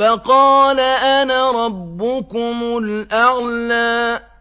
فَقَالَ أَنَا رَبُّكُمُ الْأَعْلَىٰ.